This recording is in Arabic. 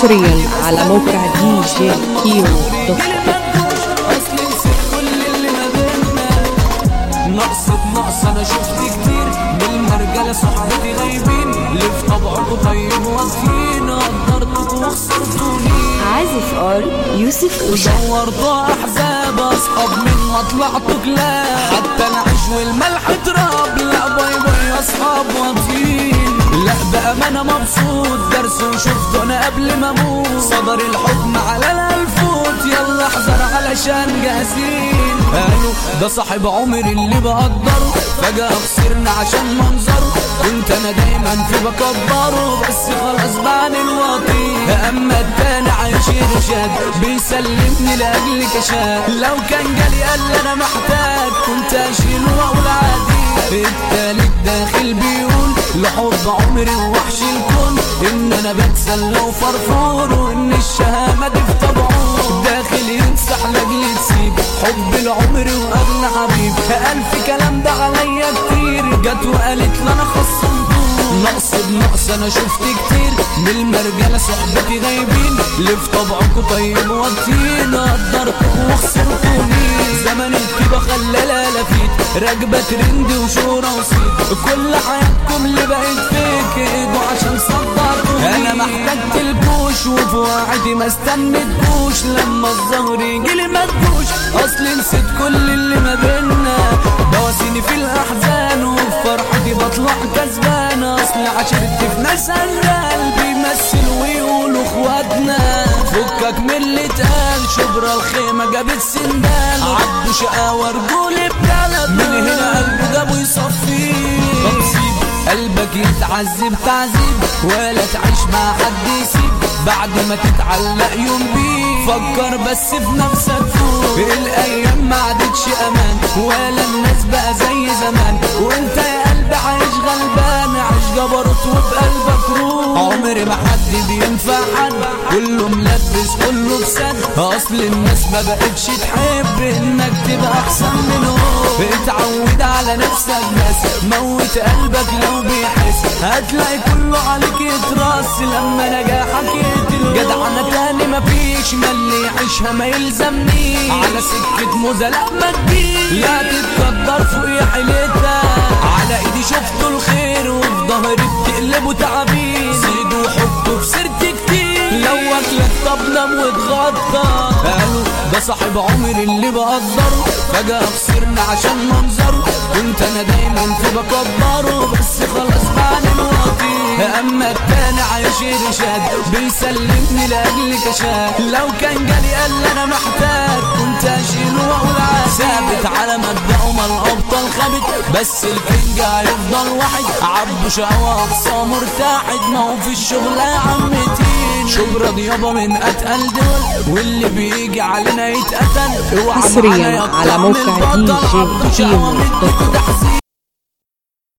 حصريا على موقع دي جي كيمو دوت بينا نقص أنا شفت كتير. من المرجلة صحبتي غايبين. اللي في طبعكوا طيب واقفين قدرتكوا وخسرتوني عازف آر يوسف أوشا دورتوا أحزاب. أصحاب من ما طلعتوا كلاب حتى العيش والملح تراب. لا باي باي أصحاب لا بقى ما أنا مبسوط. درس وشفته أنا قبل ما أموت. صدر الحكم على الألفوت. يلا احذر علشان جاهزين قالوا ده صاحب عمري اللي بقدره فجأة خسرنا عشان منظره كنت أنا دايما في بكبره بس خلاص بعد الواطي أما التاني عايش رشاد بيسلمني لأجل كشاف لو كان جالي قال أنا محتاج. كنت أشيله واقول عادي التالت داخل بيقول لحب عمري ووحش الكون إن أنا بتسلى وفرفور وإن الشهامة دي في طبعه. داخل ينصح لاجل تسيب حب العمر واغلى حبيب. الف كلام ده عليا كتير. جت وقالت لي أنا نقص بنقص أنا شفت كتير. من المرجله صحبتي غايبين اللي في طبعكوا طيب واطيين قدرتكوا وخسرتوني زمن الكيبه خلى لافيت راكبه ترند وشهرة وصيت. كل حياتكم اللي بقت فيك ايدوا عشان صدقتوني أنا ما احتجتلكوش وفي وعدي ما استنيتكوش لما الظهر يجي لي ما تجوش اصل نسيت كل اللي قلبي بيمثل ويقولوا أخواتنا. فكك من اللي اتقال شبرا الخيمة جابت سندال. عدوا شقاوه رجولي بجلد من هنا قلبه جابوا يصفيه قلبك يتعذب تعذيب. ولا تعيش مع حد يسيب. بعد ما تتعلق يوم بيه فكر بس في نفسك فوق. الأيام ما عادتش أمان. ولا الناس بقى زي زمان. وانت يا قلبي عايش غلبان. عايش جبروت وبقلبك عمري ما حد بينفع حد. كله ملبس كله بسد. أصل الناس ما بقتش تحب إنك تبقى أحسن منهم. اتعود على نفسك بس. موت قلبك لو بيحس. هتلاقي كله عليك يتراس لما نجاحك يقتل. جدع أنا تاني مفيش ما اللي يعيشها ما يلزمنيش. على سكة موزة لا ما تجيش. لا تتقدر فوق حيلتها على إيدي شفتوا الخير وفي ظهري بتقلبوا تعابين زيدوا حطوا في سيرتي كتير. لو اكلك طب نام واتغطى قالوا ده صاحب عمري اللي بقدره فجأة خسرنا عشان منظره كنت أنا دايما في بكبره بس خلاص بعد الواطي أما التاني عايش رشاد بيسلمني لاجل كشاف لو كان جالي قال أنا محتاج كنت أشيله وأقول ثابت على مبدأه ما الأبطال خابت بس الكينج هيفضل واحد عبده شقوة أقصى مرتاحد. ما هو في الشغل يا عمتين شبرا ديابة من أتقل دول. واللي بيجي علينا يتقتل. اوعى حصرياً معانا يا على موقع دي جي عبده